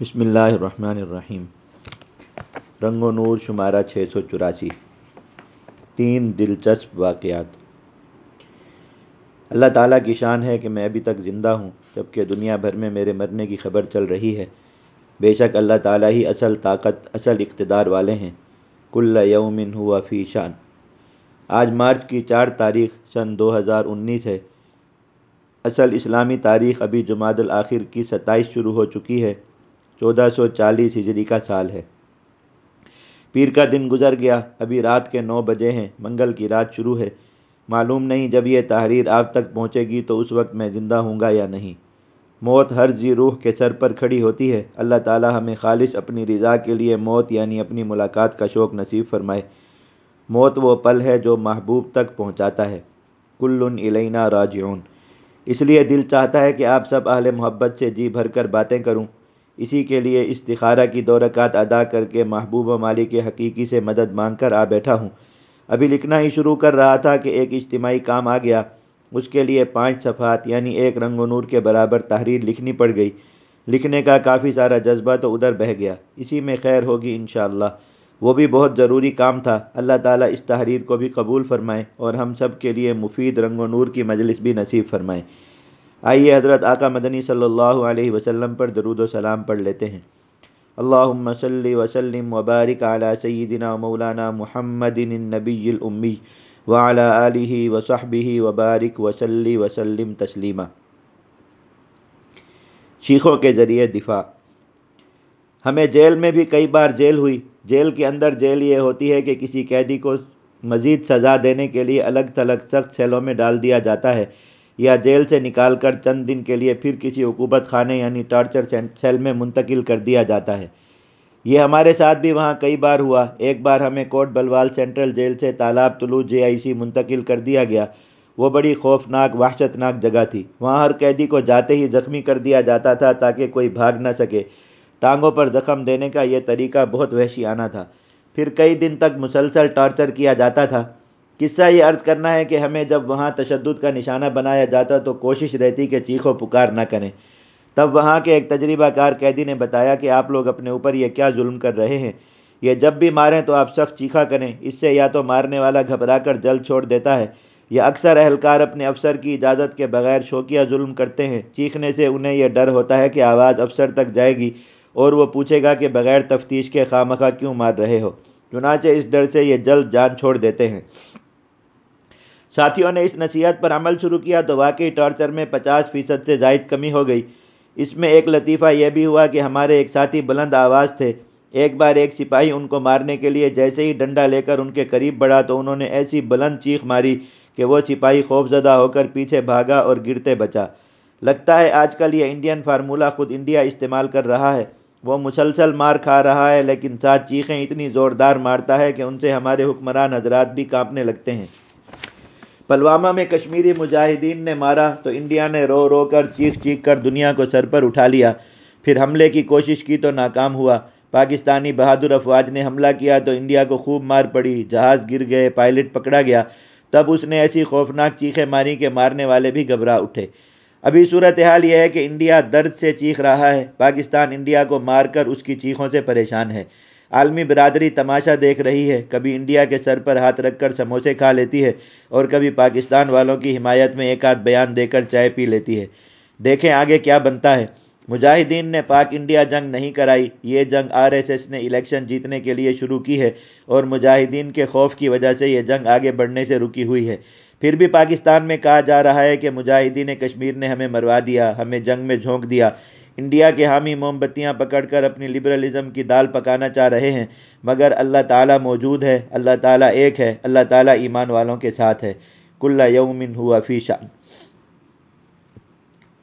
بسم اللہ الرحمن الرحیم۔ رنگ و نور شمارہ چھ سو چوراسی۔ تین دلچسپ واقعات۔ اللہ تعالیٰ کی شان ہے کہ میں ابھی تک زندہ ہوں، جبکہ دنیا بھر میں میرے مرنے کی خبر چل رہی ہے۔ بے شک اللہ تعالیٰ ہی اصل طاقت، اصل اقتدار والے ہیں۔ کل یومن ہوا فی شان۔ آج مارچ کی چار تاریخ سن دو ہزار انیس ہے۔ اصل اسلامی تاریخ ابھی جماعت الآخر کی ستائیس شروع ہو چکی ہے۔ چودہ سو چالیس ہجری کا سال ہے۔ پیر کا دن گزر گیا۔ ابھی رات کے نو بجے ہیں۔ منگل کی رات شروع ہے۔ معلوم نہیں جب یہ تحریر آپ تک پہنچے گی تو اس وقت میں زندہ ہوں گا یا نہیں۔ موت ہر زی روح کے سر پر کھڑی ہوتی ہے۔ اللہ تعالی ہمیں خالص اپنی رضا کے لیے موت یعنی اپنی ملاقات کا شوق نصیب فرمائے۔ موت وہ پل ہے جو محبوب تک پہنچاتا ہے۔ کل الینا راجعون۔ اس لیے دل چاہتا ہے کہ آپ سب اہل محبت سے جی بھر کر باتیں کروں۔ اسی کے لیے استخارہ کی دو رکعت ادا کر کے محبوب و مالک حقیقی سے مدد مانگ کر آ بیٹھا ہوں۔ ابھی لکھنا ہی شروع کر رہا تھا کہ ایک اجتماعی کام آ گیا۔ اس کے لیے پانچ صفحات یعنی ایک رنگ و نور کے برابر تحریر لکھنی پڑ گئی۔ لکھنے کا کافی سارا جذبہ تو ادھر بہہ گیا۔ اسی میں خیر ہوگی انشاءاللہ۔ وہ بھی بہت ضروری کام تھا۔ اللہ تعالیٰ اس تحریر کو بھی قبول فرمائے اور ہم سب کے لیے مفید رنگ و نور کی مجلس بھی نصیب فرمائے۔ آئیے حضرت آقا مدنی صلی اللہ علیہ وسلم پر درود و سلام پڑھ لیتے ہیں۔ اللہم صلی وسلم وبارک علی سیدنا مولانا محمد النبی الامی وعلی آلہ وصحبہ وبارک وسلی وسلم تسلیما شیخوں کے ذریعے دفاع۔ ہمیں جیل میں بھی کئی بار جیل ہوئی۔ جیل کے اندر جیل یہ ہوتی ہے کہ کسی قیدی کو مزید سزا دینے کے لیے الگ تھلگ سخت سیلوں میں ڈال دیا جاتا ہے۔ یا جیل سے نکال کر چند دن کے لیے پھر کسی حکومت خانے یعنی ٹارچر سیل میں منتقل کر دیا جاتا ہے۔ یہ ہمارے ساتھ بھی وہاں کئی بار ہوا۔ ایک بار ہمیں کوٹ بلوال سینٹرل جیل سے تالاب، طلوع، جے آئی سی منتقل کر دیا گیا۔ وہ بڑی خوفناک، وحشتناک جگہ تھی۔ وہاں ہر قیدی کو جاتے ہی زخمی کر دیا جاتا تھا تاکہ کوئی بھاگ نہ سکے۔ ٹانگوں پر زخم دینے کا یہ طریقہ بہت وحشی آنا تھا۔ پھر کئی دن تک مسلسل ٹارچر کیا جاتا تھا۔ قصہ یہ عرض کرنا ہے کہ ہمیں جب وہاں تشدد کا نشانہ بنایا جاتا تو کوشش رہتی کہ چیخو پکار نہ کریں۔ تب وہاں کے ایک تجربہ کار قیدی نے بتایا کہ آپ لوگ اپنے اوپر یہ کیا ظلم کر رہے ہیں۔ یہ جب بھی ماریں تو آپ سخت چیخا کریں۔ اس سے یا تو مارنے والا گھبرا کر جل چھوڑ دیتا ہے۔ یا اکثر اہلکار اپنے افسر کی اجازت کے بغیر شوقیہ ظلم کرتے ہیں۔ چیخنے سے انہیں یہ ڈر ہوتا ہے کہ آواز افسر تک جائے گی اور وہ پوچھے گا کہ بغیر تفتیش کے خواہ کیوں مار رہے ہو؟ چنانچہ اس ڈر سے یہ جلد جان چھوڑ دیتے ہیں۔ ساتھیوں نے اس نصیحت پر عمل شروع کیا تو واقعی ٹارچر میں پچاس فیصد سے زائد کمی ہو گئی۔ اس میں ایک لطیفہ یہ بھی ہوا کہ ہمارے ایک ساتھی بلند آواز تھے۔ ایک بار ایک سپاہی ان کو مارنے کے لیے جیسے ہی ڈنڈا لے کر ان کے قریب بڑھا تو انہوں نے ایسی بلند چیخ ماری کہ وہ سپاہی خوف زدہ ہو کر پیچھے بھاگا اور گرتے بچا۔ لگتا ہے آج کل یہ انڈین فارمولہ خود انڈیا استعمال کر رہا ہے۔ وہ مسلسل مار کھا رہا ہے لیکن ساتھ چیخیں اتنی زوردار مارتا ہے کہ ان سے ہمارے حکمران حضرات بھی کانپنے لگتے ہیں۔ پلوامہ میں کشمیری مجاہدین نے مارا تو انڈیا نے رو رو کر چیخ چیخ کر دنیا کو سر پر اٹھا لیا۔ پھر حملے کی کوشش کی تو ناکام ہوا۔ پاکستانی بہادر افواج نے حملہ کیا تو انڈیا کو خوب مار پڑی۔ جہاز گر گئے، پائلٹ پکڑا گیا۔ تب اس نے ایسی خوفناک چیخیں ماری کہ مارنے والے بھی گھبرا اٹھے۔ ابھی صورتحال یہ ہے کہ انڈیا درد سے چیخ رہا ہے۔ پاکستان انڈیا کو مار کر اس کی چیخوں سے پریشان ہے۔ عالمی برادری تماشا دیکھ رہی ہے۔ کبھی انڈیا کے سر پر ہاتھ رکھ کر سموسے کھا لیتی ہے اور کبھی پاکستان والوں کی حمایت میں ایک آدھ بیان دے کر چائے پی لیتی ہے۔ دیکھیں آگے کیا بنتا ہے۔ مجاہدین نے پاک انڈیا جنگ نہیں کرائی۔ یہ جنگ آر ایس ایس نے الیکشن جیتنے کے لیے شروع کی ہے اور مجاہدین کے خوف کی وجہ سے یہ جنگ آگے بڑھنے سے رکی ہوئی ہے۔ پھر بھی پاکستان میں کہا جا رہا ہے کہ مجاہدین کشمیر نے ہمیں مروا دیا، ہمیں جنگ میں جھونک دیا۔ انڈیا کے حامی موم بتیاں پکڑ کر اپنی لبرلزم کی دال پکانا چاہ رہے ہیں، مگر اللہ تعالیٰ موجود ہے، اللہ تعالیٰ ایک ہے، اللہ تعالیٰ ایمان والوں کے ساتھ ہے۔ کل یومن ہوا فی شان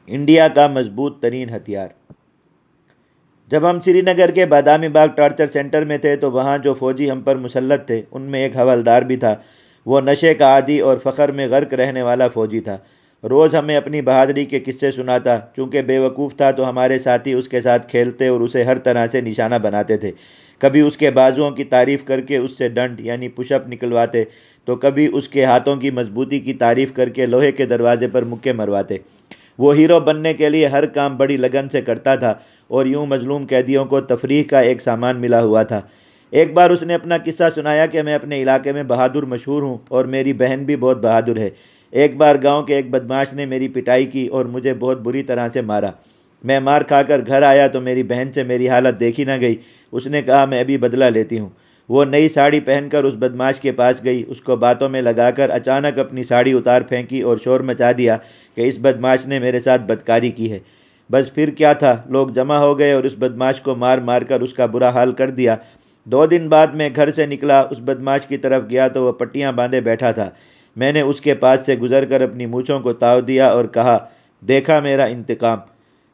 انڈیا کا مضبوط ترین ہتھیار۔ جب ہم سری نگر کے بادامی باغ ٹارچر سینٹر میں تھے تو وہاں جو فوجی ہم پر مسلط تھے، ان میں ایک حوالدار بھی تھا۔ وہ نشے کا عادی اور فخر میں غرق رہنے والا فوجی تھا۔ روز ہمیں اپنی بہادری کے قصے سناتا، چونکہ بے وقوف تھا تو ہمارے ساتھی اس کے ساتھ کھیلتے اور اسے ہر طرح سے نشانہ بناتے تھے۔ کبھی اس کے بازوؤں کی تعریف کر کے اس سے ڈنڈ یعنی پش اپ نکلواتے، تو کبھی اس کے ہاتھوں کی مضبوطی کی تعریف کر کے لوہے کے دروازے پر مکے مرواتے۔ وہ ہیرو بننے کے لیے ہر کام بڑی لگن سے کرتا تھا اور یوں مظلوم قیدیوں کو تفریح کا ایک سامان ملا ہوا تھا۔ ایک بار اس نے اپنا قصہ سنایا کہ میں اپنے علاقے میں بہادر مشہور ہوں اور میری بہن بھی بہت بہادر ہے۔ ایک بار گاؤں کے ایک بدماش نے میری پٹائی کی اور مجھے بہت بری طرح سے مارا۔ میں مار کھا کر گھر آیا تو میری بہن سے میری حالت دیکھی نہ گئی۔ اس نے کہا، میں ابھی بدلہ لیتی ہوں۔ وہ نئی ساڑی پہن کر اس بدماش کے پاس گئی۔ اس کو باتوں میں لگا کر اچانک اپنی ساڑی اتار پھینکی اور شور مچا دیا کہ اس بدماش نے میرے ساتھ بدکاری کی ہے۔ بس پھر کیا تھا؟ لوگ جمع ہو گئے اور اس بدماش کو مار مار کر اس کا برا حال کر دیا۔ دو دن بعد میں گھر سے نکلا، اس بدماش کی طرف گیا تو وہ پٹیاں باندھے بیٹھا تھا۔ میں نے اس کے پاس سے گزر کر اپنی مونچھوں کو تاؤ دیا اور کہا، دیکھا میرا انتقام۔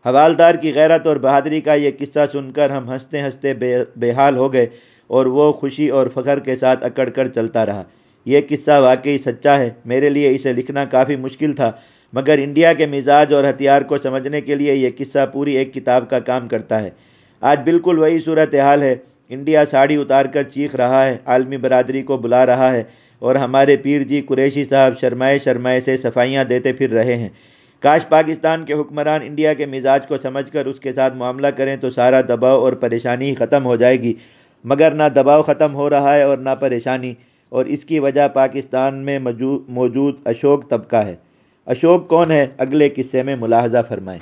حوالدار کی غیرت اور بہادری کا یہ قصہ سن کر ہم ہنستے ہنستے بے بے حال ہو گئے اور وہ خوشی اور فخر کے ساتھ اکڑ کر چلتا رہا۔ یہ قصہ واقعی سچا ہے۔ میرے لیے اسے لکھنا کافی مشکل تھا، مگر انڈیا کے مزاج اور ہتھیار کو سمجھنے کے لیے یہ قصہ پوری ایک کتاب کا کام کرتا ہے۔ آج بالکل وہی صورتحال ہے۔ انڈیا ساڑی اتار کر چیخ رہا ہے، عالمی برادری کو بلا رہا ہے۔ اور ہمارے پیر جی قریشی صاحب شرمائے شرمائے سے صفائیاں دیتے پھر رہے ہیں۔ کاش پاکستان کے حکمران انڈیا کے مزاج کو سمجھ کر اس کے ساتھ معاملہ کریں تو سارا دباؤ اور پریشانی ختم ہو جائے گی۔ مگر نہ دباؤ ختم ہو رہا ہے اور نہ پریشانی۔ اور اس کی وجہ پاکستان میں موجود اشوک طبقہ ہے۔ اشوک کون ہے؟ اگلے قصے میں ملاحظہ فرمائیں۔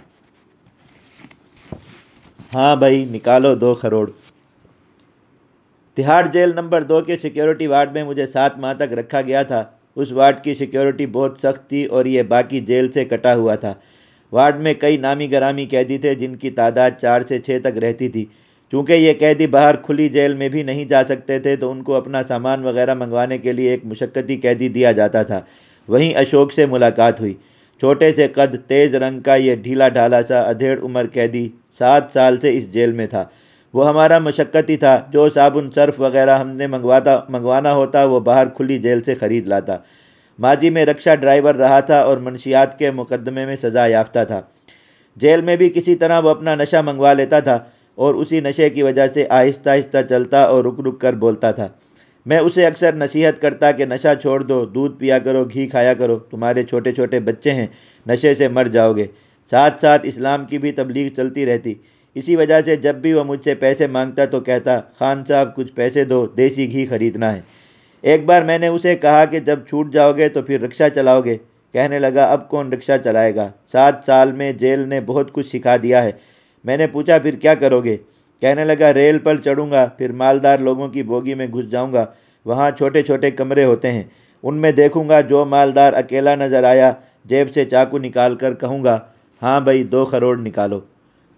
ہاں بھائی، نکالو دو کروڑ۔ تہاڑ جیل نمبر دو کے سیکیورٹی وارڈ میں مجھے سات ماہ تک رکھا گیا تھا۔ اس وارڈ کی سیکیورٹی بہت سخت تھی اور یہ باقی جیل سے کٹا ہوا تھا۔ وارڈ میں کئی نامی گرامی قیدی تھے جن کی تعداد چار سے چھ تک رہتی تھی۔ چونکہ یہ قیدی باہر کھلی جیل میں بھی نہیں جا سکتے تھے، تو ان کو اپنا سامان وغیرہ منگوانے کے لیے ایک مشقتی قیدی دیا جاتا تھا۔ وہیں اشوک سے ملاقات ہوئی۔ چھوٹے سے قد تیز رنگ کا یہ ڈھیلا ڈھالا سا ادھیڑ عمر قیدی سات سال سے اس جیل میں تھا۔ وہ ہمارا مشقتی تھا، جو صابن صرف وغیرہ ہم نے منگواتا، منگوانا ہوتا، وہ باہر کھلی جیل سے خرید لاتا۔ ماضی میں رکشہ ڈرائیور رہا تھا اور منشیات کے مقدمے میں سزا یافتہ تھا۔ جیل میں بھی کسی طرح وہ اپنا نشہ منگوا لیتا تھا اور اسی نشے کی وجہ سے آہستہ آہستہ چلتا اور رک رک کر بولتا تھا۔ میں اسے اکثر نصیحت کرتا کہ نشہ چھوڑ دو، دودھ پیا کرو، گھی کھایا کرو، تمہارے چھوٹے چھوٹے بچے ہیں، نشے سے مر جاؤ گے۔ ساتھ ساتھ اسلام کی بھی تبلیغ چلتی رہتی۔ اسی وجہ سے جب بھی وہ مجھ سے پیسے مانگتا تو کہتا، خان صاحب، کچھ پیسے دو، دیسی گھی خریدنا ہے۔ ایک بار میں نے اسے کہا کہ جب چھوٹ جاؤ گے تو پھر رکشہ چلاؤ گے۔ کہنے لگا، اب کون رکشہ چلائے گا؟ سات سال میں جیل نے بہت کچھ سکھا دیا ہے۔ میں نے پوچھا، پھر کیا کرو گے؟ کہنے لگا، ریل پر چڑھوں گا، پھر مالدار لوگوں کی بوگی میں گھس جاؤں گا۔ وہاں چھوٹے چھوٹے کمرے ہوتے ہیں۔ ان میں دیکھوں گا جو مالدار اکیلا نظر آیا، جیب سے چاقو نکال کر کہوں گا ہاں بھائی، دو کروڑ نکالو۔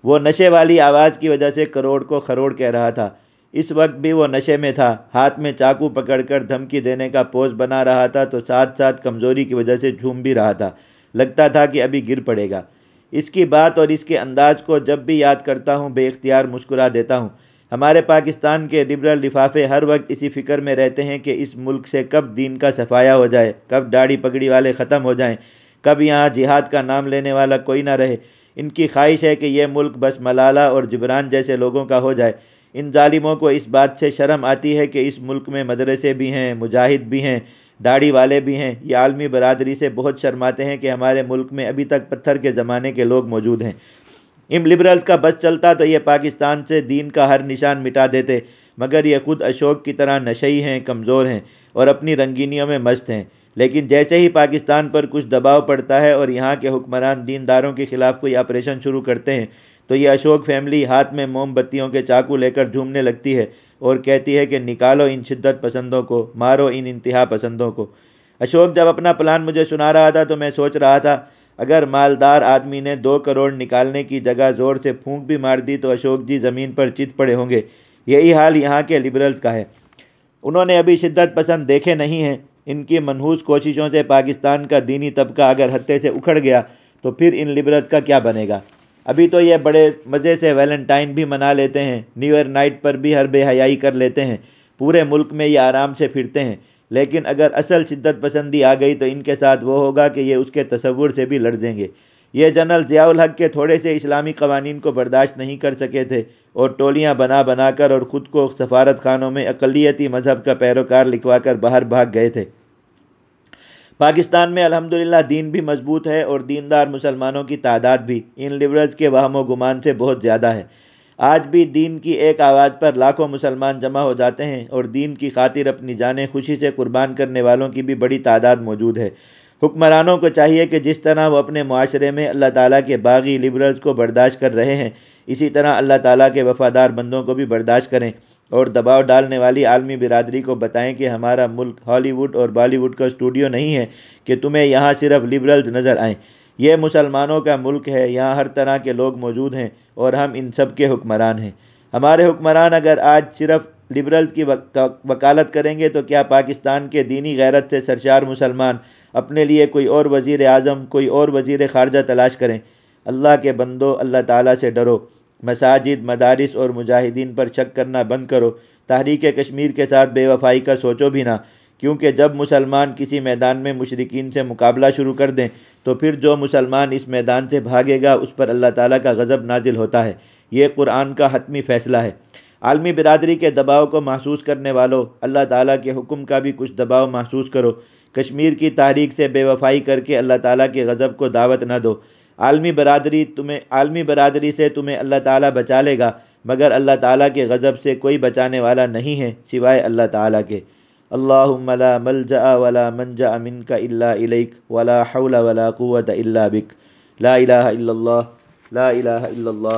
وہ نشے والی آواز کی وجہ سے کروڑ کو خروڑ کہہ رہا تھا۔ اس وقت بھی وہ نشے میں تھا، ہاتھ میں چاقو پکڑ کر دھمکی دینے کا پوز بنا رہا تھا تو ساتھ ساتھ کمزوری کی وجہ سے جھوم بھی رہا تھا۔ لگتا تھا کہ ابھی گر پڑے گا۔ اس کی بات اور اس کے انداز کو جب بھی یاد کرتا ہوں، بے اختیار مسکرا دیتا ہوں۔ ہمارے پاکستان کے لبرل لفافے ہر وقت اسی فکر میں رہتے ہیں کہ اس ملک سے کب دین کا صفایا ہو جائے، کب داڑھی پگڑی والے ختم ہو جائیں، کب یہاں جہاد کا نام لینے والا کوئی نہ رہے۔ ان کی خواہش ہے کہ یہ ملک بس ملالہ اور جبران جیسے لوگوں کا ہو جائے۔ ان ظالموں کو اس بات سے شرم آتی ہے کہ اس ملک میں مدرسے بھی ہیں، مجاہد بھی ہیں، داڑھی والے بھی ہیں۔ یہ عالمی برادری سے بہت شرماتے ہیں کہ ہمارے ملک میں ابھی تک پتھر کے زمانے کے لوگ موجود ہیں۔ ان لبرلز کا بس چلتا تو یہ پاکستان سے دین کا ہر نشان مٹا دیتے، مگر یہ خود اشوک کی طرح نشئی ہیں، کمزور ہیں اور اپنی رنگینیوں میں مست ہیں۔ لیکن جیسے ہی پاکستان پر کچھ دباؤ پڑتا ہے اور یہاں کے حکمران دینداروں کے خلاف کوئی آپریشن شروع کرتے ہیں، تو یہ اشوک فیملی ہاتھ میں موم بتیوں کے چاقو لے کر جھومنے لگتی ہے اور کہتی ہے کہ نکالو ان شدت پسندوں کو، مارو ان انتہا پسندوں کو۔ اشوک جب اپنا پلان مجھے سنا رہا تھا تو میں سوچ رہا تھا، اگر مالدار آدمی نے دو کروڑ نکالنے کی جگہ زور سے پھونک بھی مار دی تو اشوک جی زمین پر چت پڑے ہوں گے۔ یہی حال یہاں کے لبرلز کا ہے۔ انہوں نے ابھی شدت پسند دیکھے نہیں ہیں۔ ان کی منحوس کوششوں سے پاکستان کا دینی طبقہ اگر ہتے سے اکھڑ گیا تو پھر ان لبرلز کا کیا بنے گا؟ ابھی تو یہ بڑے مزے سے ویلنٹائن بھی منا لیتے ہیں، نیو ایئر نائٹ پر بھی ہر بے حیائی کر لیتے ہیں، پورے ملک میں یہ آرام سے پھرتے ہیں۔ لیکن اگر اصل شدت پسندی آ گئی تو ان کے ساتھ وہ ہوگا کہ یہ اس کے تصور سے بھی لڑ جائیں گے۔ یہ جنرل ضیاء الحق کے تھوڑے سے اسلامی قوانین کو برداشت نہیں کر سکے تھے اور ٹولیاں بنا بنا کر اور خود کو سفارت خانوں میں اقلیتی مذہب کا پیروکار لکھوا کر باہر بھاگ گئے تھے۔ پاکستان میں الحمد للہ دین بھی مضبوط ہے اور دیندار مسلمانوں کی تعداد بھی ان لیبرلز کے وہم و گمان سے بہت زیادہ ہے۔ آج بھی دین کی ایک آواز پر لاکھوں مسلمان جمع ہو جاتے ہیں اور دین کی خاطر اپنی جانیں خوشی سے قربان کرنے والوں کی بھی بڑی تعداد موجود ہے۔ حکمرانوں کو چاہیے کہ جس طرح وہ اپنے معاشرے میں اللہ تعالیٰ کے باغی لیبرلز کو برداشت کر رہے ہیں، اسی طرح اللہ تعالیٰ کے وفادار بندوں کو بھی برداشت کریں۔ اور دباؤ ڈالنے والی عالمی برادری کو بتائیں کہ ہمارا ملک ہالی ووڈ اور بالی ووڈ کا اسٹوڈیو نہیں ہے کہ تمہیں یہاں صرف لیبرلز نظر آئیں۔ یہ مسلمانوں کا ملک ہے، یہاں ہر طرح کے لوگ موجود ہیں اور ہم ان سب کے حکمران ہیں۔ ہمارے حکمران اگر آج صرف لیبرلز کی وکالت کریں گے تو کیا پاکستان کے دینی غیرت سے سرشار مسلمان اپنے لیے کوئی اور وزیر اعظم، کوئی اور وزیر خارجہ تلاش کریں؟ اللہ کے بندو اللہ تعالیٰ سے ڈرو۔ مساجد، مدارس اور مجاہدین پر شک کرنا بند کرو۔ تحریک کشمیر کے ساتھ بے وفائی کا سوچو بھی نہ۔ کیونکہ جب مسلمان کسی میدان میں مشرقین سے مقابلہ شروع کر دیں، تو پھر جو مسلمان اس میدان سے بھاگے گا، اس پر اللہ تعالیٰ کا غضب نازل ہوتا ہے۔ یہ قرآن کا حتمی فیصلہ ہے۔ عالمی برادری کے دباؤ کو محسوس کرنے والوں اللہ تعالیٰ کے حکم کا بھی کچھ دباؤ محسوس کرو۔ کشمیر کی تحریک سے بے وفائی کر کے اللہ تعالیٰ کے غضب کو دعوت نہ دو۔ عالمی برادری تمہیں، عالمی برادری سے تمہیں اللہ تعالیٰ بچا لے گا، مگر اللہ تعالیٰ کے غضب سے کوئی بچانے والا نہیں ہے سوائے اللہ تعالیٰ کے۔ اللہم لا ملجأ ولا منجأ منك الا الیک ولا حول ولا قوة الا بک۔ لا الہ الا اللہ، لا الہ الا اللہ۔